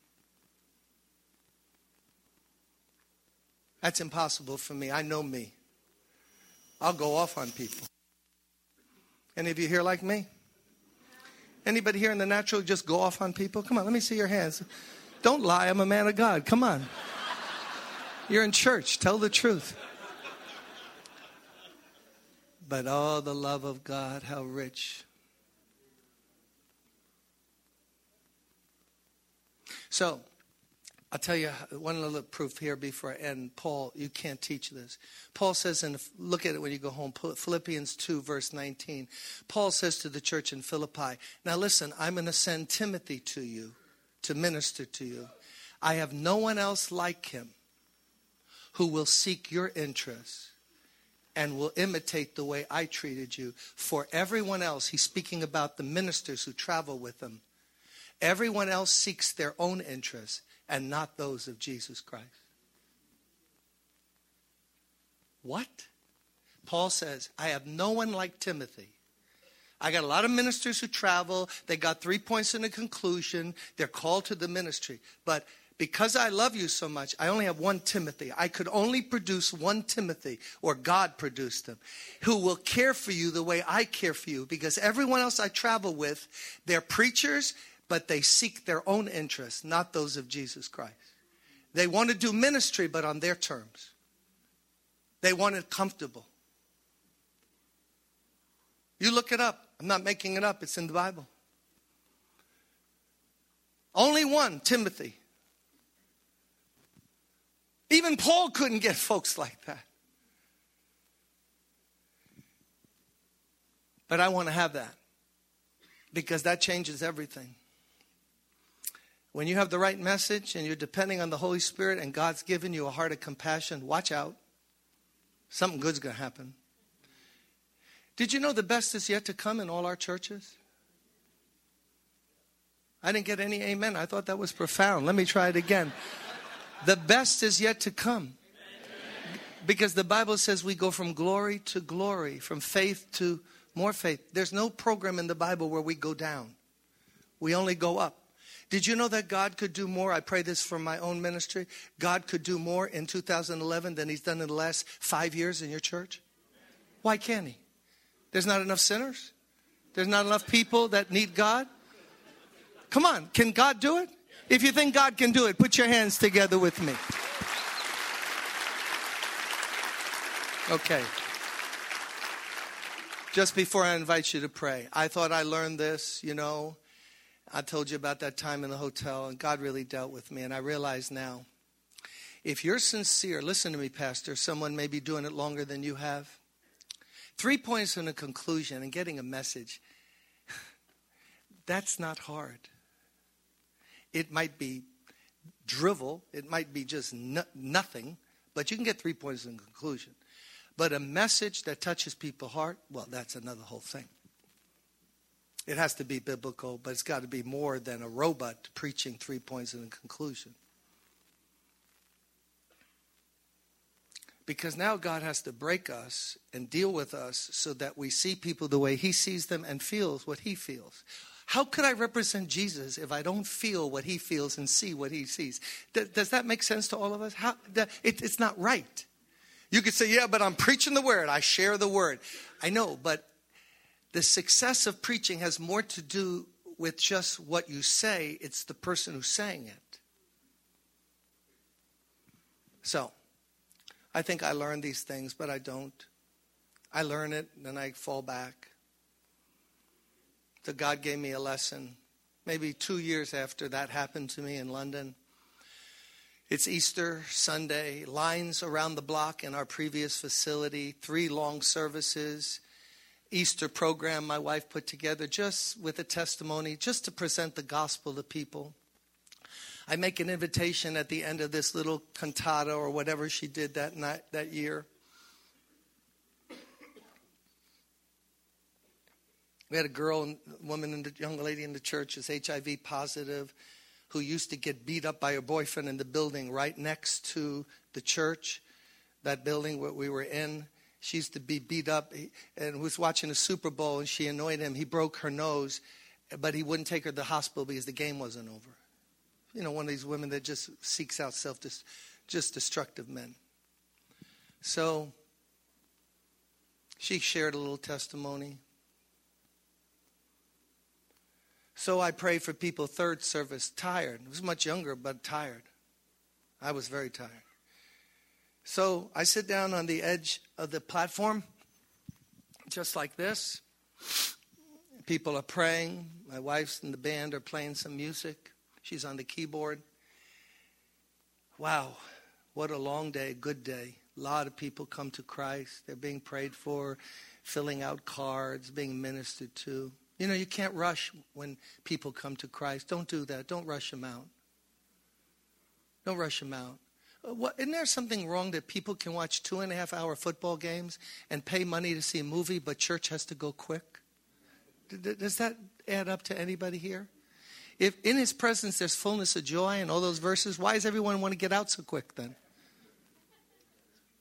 That's impossible for me. I know me. I'll go off on people. Any of you here like me? Anybody here in the natural just go off on people? Come on, let me see your hands. Don't lie. I'm a man of God. Come on. You're in church. Tell the truth. But oh, the love of God, how rich. So, I'll tell you one little proof here before I end. Paul, you can't teach this. Paul says, and look at it when you go home, Philippians 2, verse 19. Paul says to the church in Philippi, Now listen, I'm going to send Timothy to you to minister to you. I have no one else like him who will seek your interests and will imitate the way I treated you. For everyone else, he's speaking about the ministers who travel with him. Everyone else seeks their own interests and not those of Jesus Christ. What? Paul says, I have no one like Timothy. I got a lot of ministers who travel. They got three points in a conclusion. They're called to the ministry. But because I love you so much, I only have one Timothy. I could only produce one Timothy, or God produced him, who will care for you the way I care for you. Because everyone else I travel with, they're preachers, but they seek their own interests, not those of Jesus Christ. They want to do ministry, but on their terms. They want it comfortable. You look it up. I'm not making it up, it's in the Bible. Only one, Timothy. Even Paul couldn't get folks like that. But I want to have that because that changes everything. When you have the right message and you're depending on the Holy Spirit and God's given you a heart of compassion, watch out. Something good's going to happen. Did you know the best is yet to come in all our churches? I didn't get any amen. I thought that was profound. Let me try it again. The best is yet to come. Because the Bible says we go from glory to glory, from faith to more faith. There's no program in the Bible where we go down, we only go up. Did you know that God could do more? I pray this for my own ministry. God could do more in 2011 than He's done in the last five years in your church? Why can't He? There's not enough sinners? There's not enough people that need God? Come on, can God do it? If you think God can do it, put your hands together with me. Okay. Just before I invite you to pray, I thought I learned this, you know, I told you about that time in the hotel, and God really dealt with me. And I realize now, if you're sincere, listen to me, Pastor, someone may be doing it longer than you have. Three points in a conclusion and getting a message. [laughs] That's not hard. It might be drivel, it might be just no, nothing, but you can get three points in conclusion. But a message that touches people's heart, well, that's another whole thing. It has to be biblical, but it's got to be more than a robot preaching three points in a conclusion. Because now God has to break us and deal with us so that we see people the way He sees them and feels what He feels. How could I represent Jesus if I don't feel what He feels and see what He sees? does that make sense to all of us? How, it, it's not right. You could say, yeah, but I'm preaching the word. I share the word. I know, but the success of preaching has more to do with just what you say, it's the person who's saying it. So, I think I learn these things, but I don't. I learn it, and then I fall back. So, God gave me a lesson maybe two years after that happened to me in London. It's Easter Sunday, lines around the block in our previous facility, three long services. Easter program my wife put together just with a testimony, just to present the gospel to people. I make an invitation at the end of this little cantata or whatever she did that night that year. We had a girl, woman, and a young lady in the church is HIV positive, who used to get beat up by her boyfriend in the building right next to the church, that building where we were in. She used to be beat up and was watching the Super Bowl and she annoyed him. He broke her nose, but he wouldn't take her to the hospital because the game wasn't over. You know, one of these women that just seeks out self just destructive men. So she shared a little testimony. So I prayed for people, third service, tired. I was much younger, but tired. I was very tired. So I sit down on the edge of the platform, just like this. People are praying. My wife's in the band are playing some music. She's on the keyboard. Wow, what a long day, good day. A lot of people come to Christ. They're being prayed for, filling out cards, being ministered to. You know, you can't rush when people come to Christ. Don't do that. Don't rush them out. Don't rush them out. What, isn't there something wrong that people can watch two and a half hour football games and pay money to see a movie, but church has to go quick? Does that add up to anybody here? If in his presence there's fullness of joy and all those verses, why does everyone want to get out so quick then?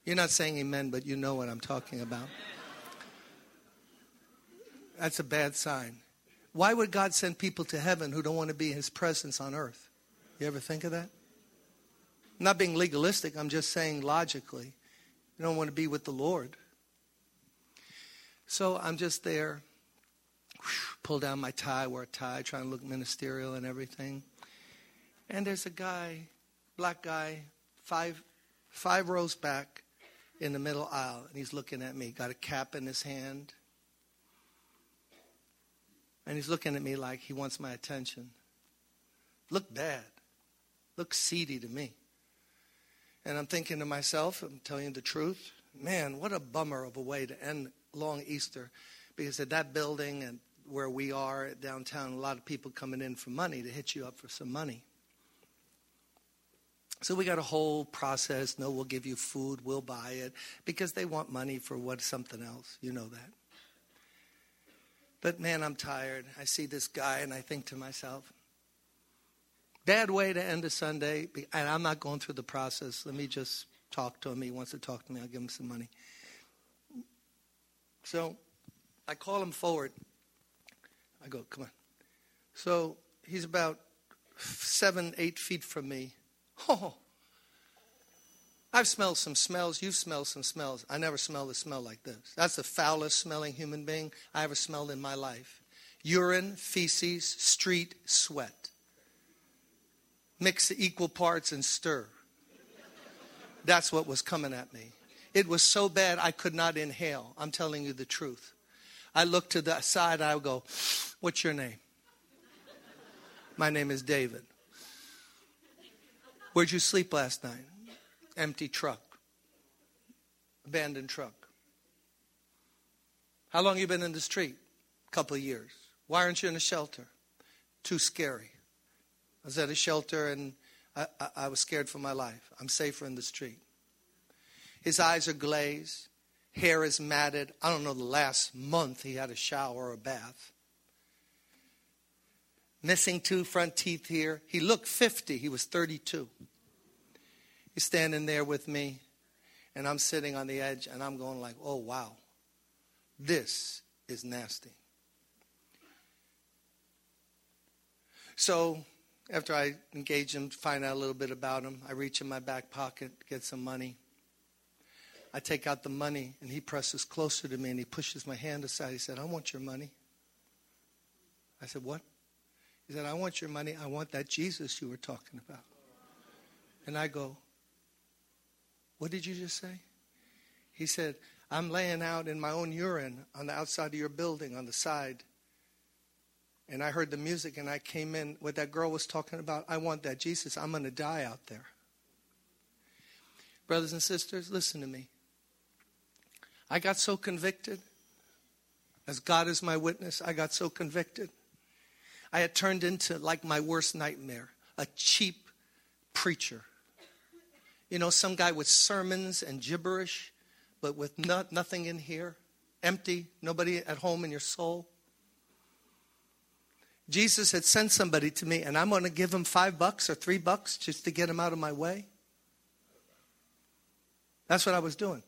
You're not saying amen, but you know what I'm talking about. That's a bad sign. Why would God send people to heaven who don't want to be in his presence on earth? You ever think of that? I'm not being legalistic, I'm just saying logically. You don't want to be with the Lord. So I'm just there, pull down my tie, wear a tie, trying to look ministerial and everything. And there's a guy, black guy, five five rows back in the middle aisle, and he's looking at me, got a cap in his hand. And he's looking at me like he wants my attention. Look bad. Look seedy to me. And I'm thinking to myself, I'm telling you the truth, man, what a bummer of a way to end long Easter. Because at that building and where we are downtown, a lot of people coming in for money to hit you up for some money. So we got a whole process. No, we'll give you food, we'll buy it, because they want money for what something else. You know that. But man, I'm tired. I see this guy and I think to myself, bad way to end a Sunday. And I'm not going through the process. Let me just talk to him. He wants to talk to me. I'll give him some money. So I call him forward. I go, come on. So he's about seven, eight feet from me. [laughs] Oh, I've smelled some smells. You've smelled some smells. I never smelled a smell like this. That's the foulest smelling human being I ever smelled in my life. Urine, feces, street, sweat. Mix the equal parts and stir. That's what was coming at me. It was so bad I could not inhale. I'm telling you the truth. I look to the side, I go, What's your name? My name is David. Where'd you sleep last night? empty truck, abandoned truck. How long you been in the street? Couple of years. Why aren't you in a shelter? Too scary. I was at a shelter and I, I, I was scared for my life. I'm safer in the street. His eyes are glazed, hair is matted. I don't know the last month he had a shower or a bath. Missing two front teeth here. He looked 50, he was 32. He's standing there with me, and I'm sitting on the edge, and I'm going like, oh, wow, this is nasty. So after I engage him, find out a little bit about him, I reach in my back pocket, get some money. I take out the money, and he presses closer to me, and he pushes my hand aside. He said, I want your money. I said, What? He said, I want your money. I want that Jesus you were talking about. And I go, what did you just say? He said, I'm laying out in my own urine on the outside of your building on the side. And I heard the music and I came in. What that girl was talking about, I want that Jesus. I'm going to die out there. Brothers and sisters, listen to me. I got so convicted. As God is my witness, I got so convicted. I had turned into like my worst nightmare a cheap preacher you know, some guy with sermons and gibberish, but with not, nothing in here, empty, nobody at home in your soul. Jesus had sent somebody to me, and I'm going to give him five bucks or three bucks just to get him out of my way. That's what I was doing.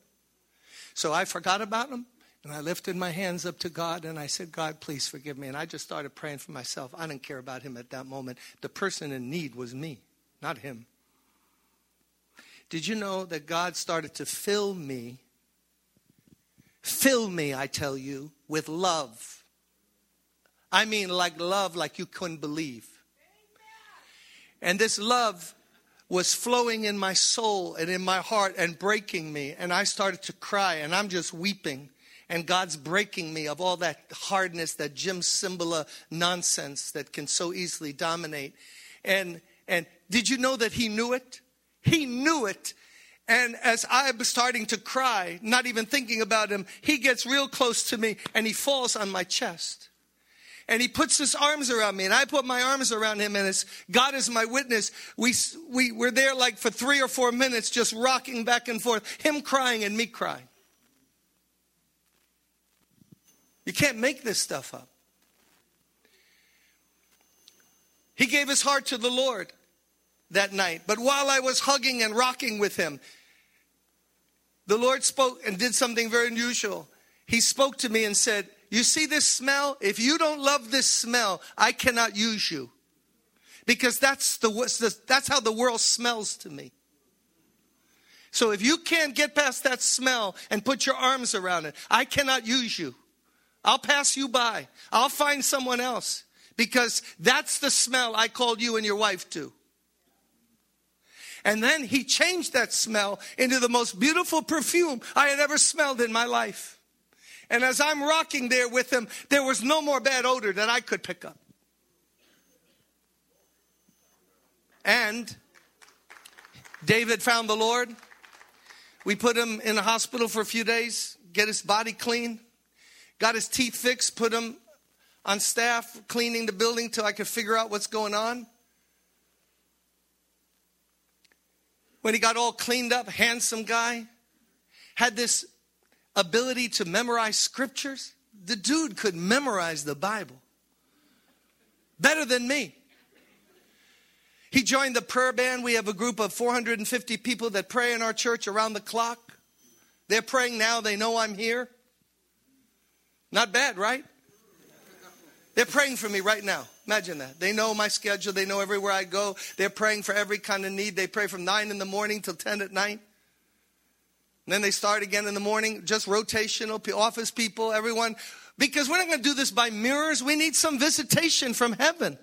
So I forgot about him, and I lifted my hands up to God, and I said, God, please forgive me. And I just started praying for myself. I didn't care about him at that moment. The person in need was me, not him. Did you know that God started to fill me, fill me, I tell you, with love? I mean, like love, like you couldn't believe. And this love was flowing in my soul and in my heart and breaking me. And I started to cry, and I'm just weeping. And God's breaking me of all that hardness, that Jim Cymbala nonsense that can so easily dominate. And, and did you know that He knew it? He knew it. And as I'm starting to cry, not even thinking about him, he gets real close to me and he falls on my chest. And he puts his arms around me and I put my arms around him and it's God is my witness. We, we were there like for three or four minutes just rocking back and forth, him crying and me crying. You can't make this stuff up. He gave his heart to the Lord that night. But while I was hugging and rocking with him, the Lord spoke and did something very unusual. He spoke to me and said, You see this smell? If you don't love this smell, I cannot use you. Because that's, the, that's how the world smells to me. So if you can't get past that smell and put your arms around it, I cannot use you. I'll pass you by. I'll find someone else because that's the smell I called you and your wife to. And then he changed that smell into the most beautiful perfume I had ever smelled in my life. And as I'm rocking there with him, there was no more bad odor that I could pick up. And David found the Lord. We put him in a hospital for a few days, get his body clean, got his teeth fixed, put him on staff cleaning the building till I could figure out what's going on. when he got all cleaned up, handsome guy, had this ability to memorize scriptures. The dude could memorize the Bible better than me. He joined the prayer band. We have a group of 450 people that pray in our church around the clock. They're praying now, they know I'm here. Not bad, right? They're praying for me right now. Imagine that. They know my schedule. They know everywhere I go. They're praying for every kind of need. They pray from 9 in the morning till 10 at night. And then they start again in the morning, just rotational, office people, everyone. Because we're not going to do this by mirrors. We need some visitation from heaven.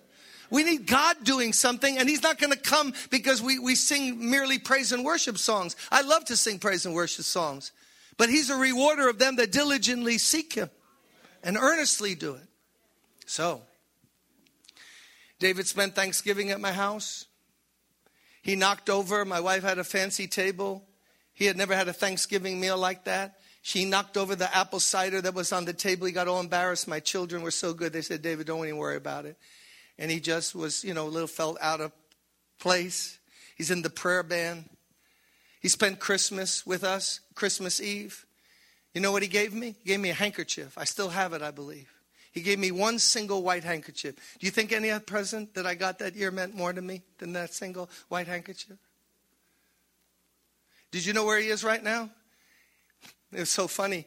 We need God doing something, and He's not going to come because we, we sing merely praise and worship songs. I love to sing praise and worship songs, but He's a rewarder of them that diligently seek Him and earnestly do it. So, David spent Thanksgiving at my house. He knocked over, my wife had a fancy table. He had never had a Thanksgiving meal like that. She knocked over the apple cider that was on the table. He got all embarrassed. My children were so good. They said, David, don't even worry about it. And he just was, you know, a little felt out of place. He's in the prayer band. He spent Christmas with us, Christmas Eve. You know what he gave me? He gave me a handkerchief. I still have it, I believe. He gave me one single white handkerchief. Do you think any other present that I got that year meant more to me than that single white handkerchief? Did you know where he is right now? It was so funny.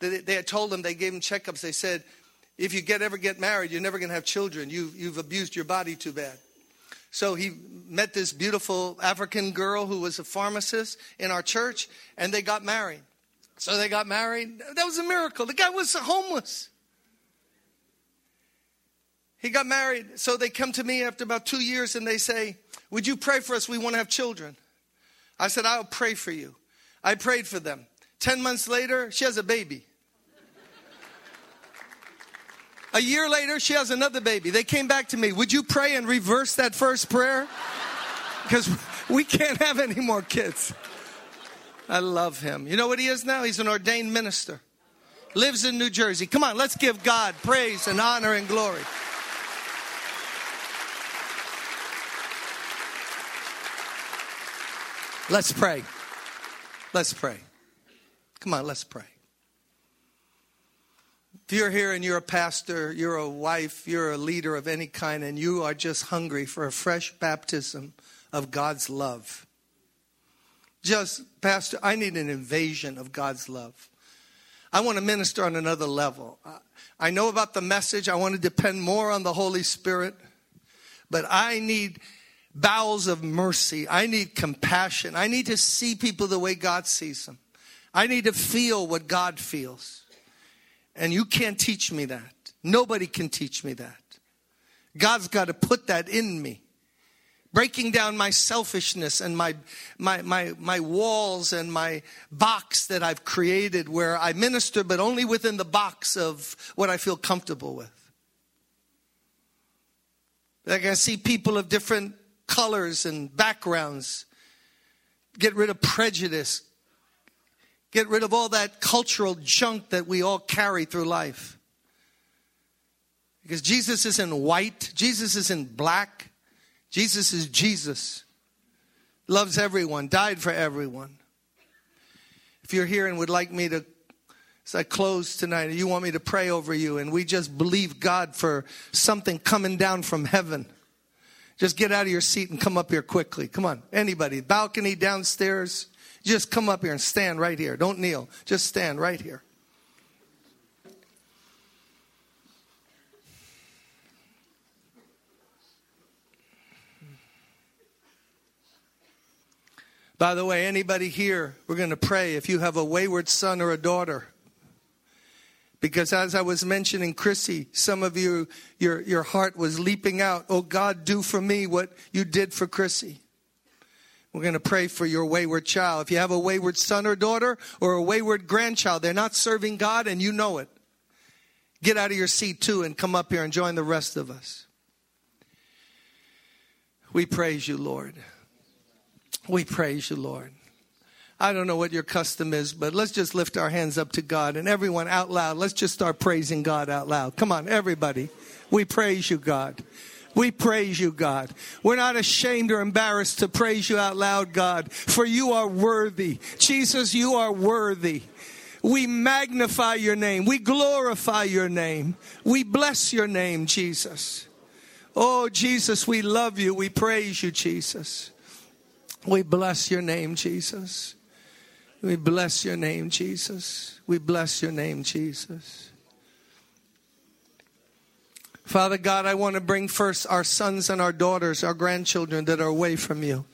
They had told him, they gave him checkups. They said, if you get ever get married, you're never going to have children. You've, you've abused your body too bad. So he met this beautiful African girl who was a pharmacist in our church, and they got married. So they got married. That was a miracle. The guy was homeless. He got married. So they come to me after about two years and they say, Would you pray for us? We want to have children. I said, I'll pray for you. I prayed for them. Ten months later, she has a baby. A year later, she has another baby. They came back to me. Would you pray and reverse that first prayer? Because we can't have any more kids. I love him. You know what he is now? He's an ordained minister. Lives in New Jersey. Come on, let's give God praise and honor and glory. Let's pray. Let's pray. Come on, let's pray. If you're here and you're a pastor, you're a wife, you're a leader of any kind, and you are just hungry for a fresh baptism of God's love, just, Pastor, I need an invasion of God's love. I want to minister on another level. I know about the message, I want to depend more on the Holy Spirit, but I need bowels of mercy. I need compassion. I need to see people the way God sees them. I need to feel what God feels. And you can't teach me that. Nobody can teach me that. God's got to put that in me. Breaking down my selfishness and my, my, my, my walls and my box that I've created where I minister, but only within the box of what I feel comfortable with. Like I see people of different colors and backgrounds. get rid of prejudice, get rid of all that cultural junk that we all carry through life. Because Jesus isn't white, Jesus isn't black, Jesus is Jesus. Loves everyone, died for everyone. If you're here and would like me to, as I close tonight, you want me to pray over you, and we just believe God for something coming down from heaven. Just get out of your seat and come up here quickly. Come on, anybody, balcony downstairs, just come up here and stand right here. Don't kneel, just stand right here. By the way, anybody here, we're going to pray if you have a wayward son or a daughter. Because as I was mentioning Chrissy, some of you, your, your heart was leaping out. Oh God, do for me what you did for Chrissy. We're going to pray for your wayward child. If you have a wayward son or daughter or a wayward grandchild, they're not serving God and you know it. Get out of your seat too and come up here and join the rest of us. We praise you, Lord. We praise you, Lord. I don't know what your custom is, but let's just lift our hands up to God and everyone out loud. Let's just start praising God out loud. Come on, everybody. We praise you, God. We praise you, God. We're not ashamed or embarrassed to praise you out loud, God, for you are worthy. Jesus, you are worthy. We magnify your name. We glorify your name. We bless your name, Jesus. Oh, Jesus, we love you. We praise you, Jesus. We bless your name, Jesus. We bless your name, Jesus. We bless your name, Jesus. Father God, I want to bring first our sons and our daughters, our grandchildren that are away from you.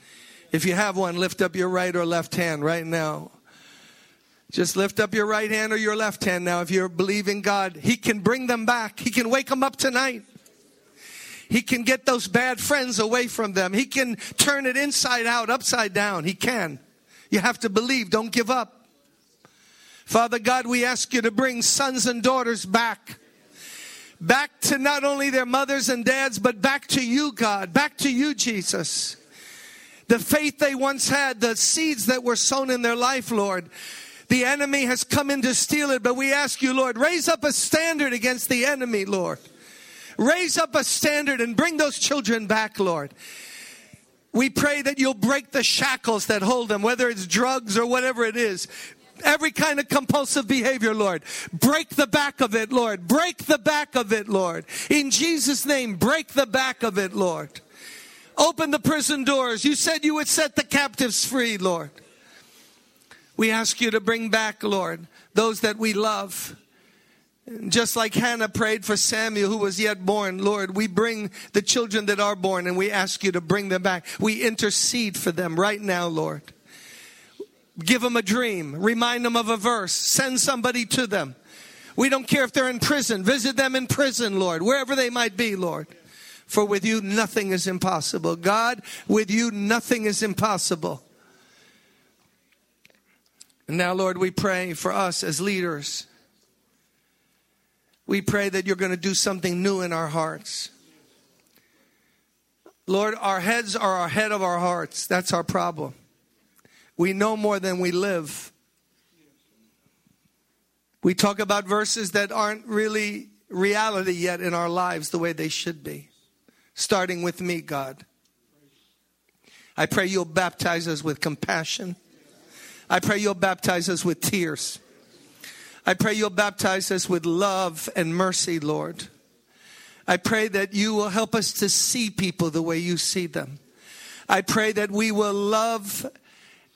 If you have one, lift up your right or left hand right now. Just lift up your right hand or your left hand now. If you're believing God, He can bring them back. He can wake them up tonight. He can get those bad friends away from them. He can turn it inside out, upside down. He can. You have to believe. Don't give up. Father God, we ask you to bring sons and daughters back. Back to not only their mothers and dads, but back to you, God. Back to you, Jesus. The faith they once had, the seeds that were sown in their life, Lord. The enemy has come in to steal it, but we ask you, Lord, raise up a standard against the enemy, Lord. Raise up a standard and bring those children back, Lord. We pray that you'll break the shackles that hold them, whether it's drugs or whatever it is. Every kind of compulsive behavior, Lord. Break the back of it, Lord. Break the back of it, Lord. In Jesus' name, break the back of it, Lord. Open the prison doors. You said you would set the captives free, Lord. We ask you to bring back, Lord, those that we love. Just like Hannah prayed for Samuel who was yet born, Lord, we bring the children that are born and we ask you to bring them back. We intercede for them right now, Lord. Give them a dream, remind them of a verse, send somebody to them. We don't care if they're in prison, visit them in prison, Lord, wherever they might be, Lord. For with you, nothing is impossible. God, with you, nothing is impossible. And now, Lord, we pray for us as leaders we pray that you're going to do something new in our hearts. Lord, our heads are ahead of our hearts. That's our problem. We know more than we live. We talk about verses that aren't really reality yet in our lives the way they should be. Starting with me, God. I pray you'll baptize us with compassion. I pray you'll baptize us with tears. I pray you'll baptize us with love and mercy, Lord. I pray that you will help us to see people the way you see them. I pray that we will love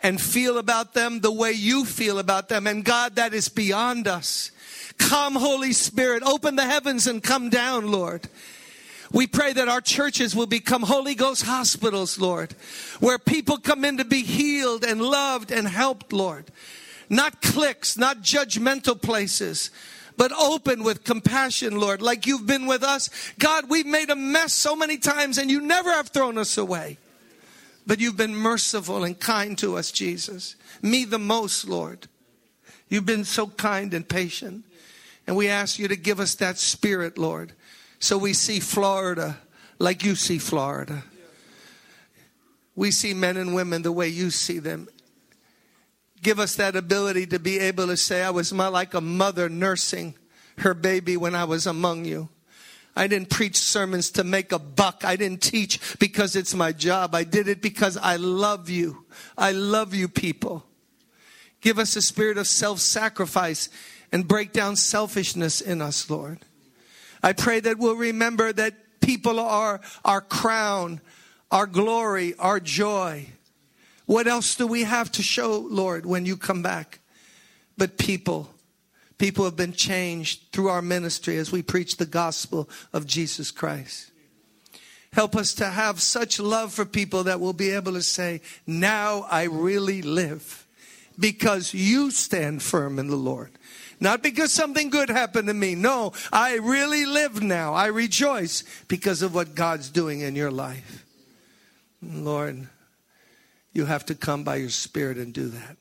and feel about them the way you feel about them. And God, that is beyond us. Come, Holy Spirit, open the heavens and come down, Lord. We pray that our churches will become Holy Ghost hospitals, Lord, where people come in to be healed and loved and helped, Lord not cliques, not judgmental places, but open with compassion, Lord, like you've been with us. God, we've made a mess so many times and you never have thrown us away. But you've been merciful and kind to us, Jesus. Me the most, Lord. You've been so kind and patient. And we ask you to give us that spirit, Lord, so we see Florida like you see Florida. We see men and women the way you see them Give us that ability to be able to say, I was like a mother nursing her baby when I was among you. I didn't preach sermons to make a buck. I didn't teach because it's my job. I did it because I love you. I love you people. Give us a spirit of self sacrifice and break down selfishness in us, Lord. I pray that we'll remember that people are our crown, our glory, our joy. What else do we have to show, Lord, when you come back? But people. People have been changed through our ministry as we preach the gospel of Jesus Christ. Help us to have such love for people that we'll be able to say, Now I really live because you stand firm in the Lord. Not because something good happened to me. No, I really live now. I rejoice because of what God's doing in your life. Lord, you have to come by your Spirit and do that.